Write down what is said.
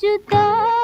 जुदा